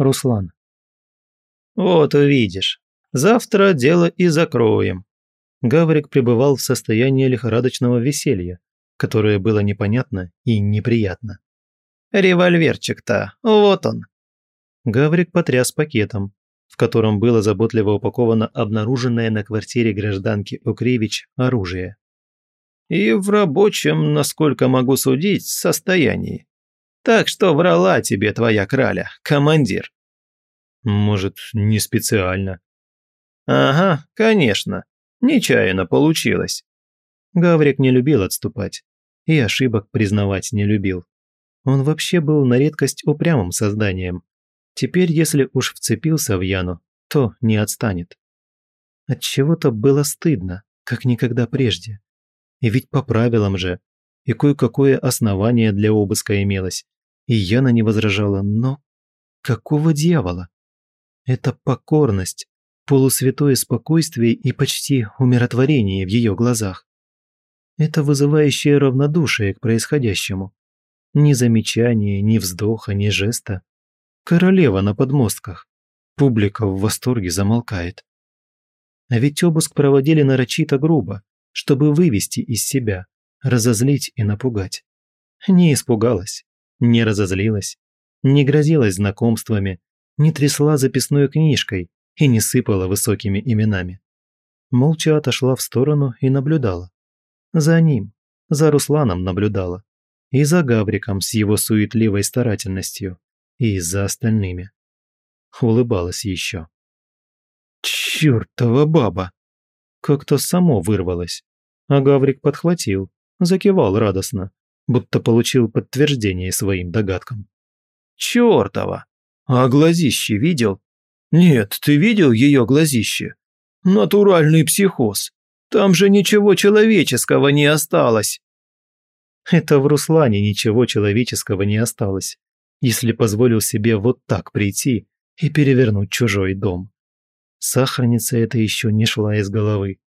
Руслан. «Вот увидишь. Завтра дело и закроем». Гаврик пребывал в состоянии лихорадочного веселья, которое было непонятно и неприятно. «Револьверчик-то, вот он!» Гаврик потряс пакетом, в котором было заботливо упаковано обнаруженное на квартире гражданки Укревич оружие. «И в рабочем, насколько могу судить, состоянии. Так что врала тебе твоя краля, командир». «Может, не специально?» «Ага, конечно. Нечаянно получилось». Гаврик не любил отступать. И ошибок признавать не любил. Он вообще был на редкость упрямым созданием. Теперь, если уж вцепился в Яну, то не отстанет. От чего-то было стыдно, как никогда прежде. И ведь по правилам же. И кое-какое основание для обыска имелось и Яна не возражала, но какого дьявола? Это покорность, полусвятое спокойствие и почти умиротворение в ее глазах. Это вызывающее равнодушие к происходящему. Ни замечания, ни вздоха, ни жеста. Королева на подмостках. Публика в восторге замолкает. А ведь обыск проводили нарочито грубо, чтобы вывести из себя, разозлить и напугать. Не испугалась не разозлилась, не грозилась знакомствами, не трясла записной книжкой и не сыпала высокими именами. Молча отошла в сторону и наблюдала. За ним, за Русланом наблюдала. И за Гавриком с его суетливой старательностью, и за остальными. Улыбалась еще. «Чёртова баба!» Как-то само вырвалось. А Гаврик подхватил, закивал радостно, будто получил подтверждение своим догадкам. «Чёртова! А глазище видел?» «Нет, ты видел её глазище? Натуральный психоз! Там же ничего человеческого не осталось!» Это в Руслане ничего человеческого не осталось, если позволил себе вот так прийти и перевернуть чужой дом. Сахарница эта ещё не шла из головы.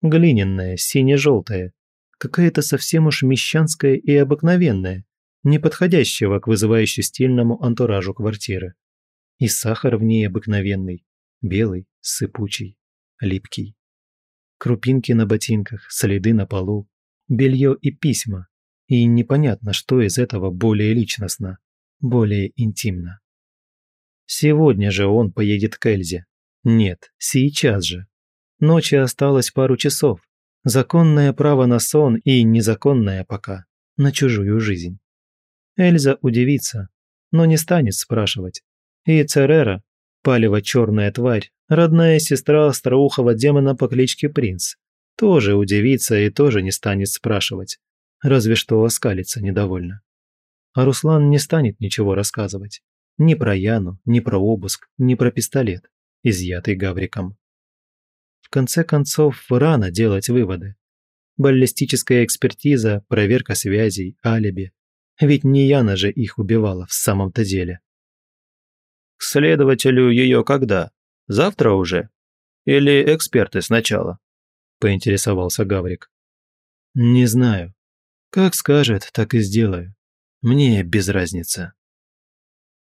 Глиняная, сине-желтая, какая-то совсем уж мещанская и обыкновенная, не подходящего к вызывающему стильному антуражу квартиры. И сахар в ней обыкновенный, белый, сыпучий, липкий. Крупинки на ботинках, следы на полу, белье и письма. И непонятно, что из этого более личностно, более интимно. Сегодня же он поедет к Эльзе. Нет, сейчас же. Ночи осталось пару часов. Законное право на сон и незаконное пока на чужую жизнь. Эльза удивится, но не станет спрашивать. И Церера, палево-черная тварь, родная сестра остроухого демона по кличке Принц, тоже удивится и тоже не станет спрашивать, разве что оскалится недовольно. А Руслан не станет ничего рассказывать. Ни про Яну, ни про обыск, ни про пистолет, изъятый Гавриком. Конце концов, рано делать выводы. Баллистическая экспертиза, проверка связей, алиби. Ведь не Яна же их убивала в самом-то деле. К следователю ее когда? Завтра уже? Или эксперты сначала?» – поинтересовался Гаврик. «Не знаю. Как скажет, так и сделаю. Мне без разницы».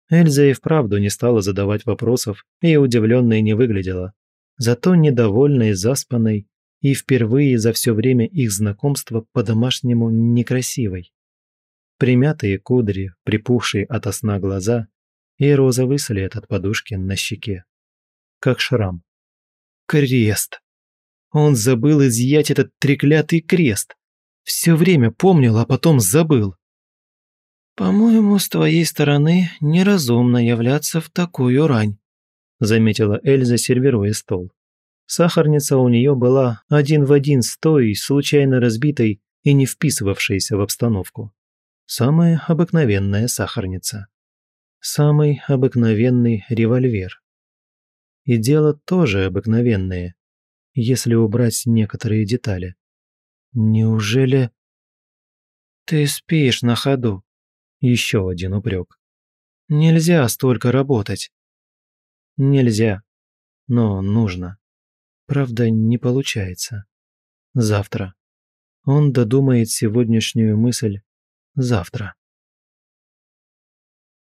Эльза и вправду не стала задавать вопросов и удивленной не выглядела, зато недовольной, заспанной и впервые за все время их знакомства по-домашнему некрасивой. Примятые кудри, припухшие от сна глаза и розовый след от подушки на щеке. Как шрам. Крест! Он забыл изъять этот треклятый крест. Все время помнил, а потом забыл. «По-моему, с твоей стороны неразумно являться в такую рань», – заметила Эльза, сервируя стол. Сахарница у нее была один в один с той, случайно разбитой и не вписывавшейся в обстановку. Самая обыкновенная сахарница. Самый обыкновенный револьвер. И дело тоже обыкновенное, если убрать некоторые детали. Неужели... «Ты спишь на ходу», еще один упрек. «Нельзя столько работать. Нельзя. Но нужно. Правда, не получается. Завтра. Он додумает сегодняшнюю мысль завтра.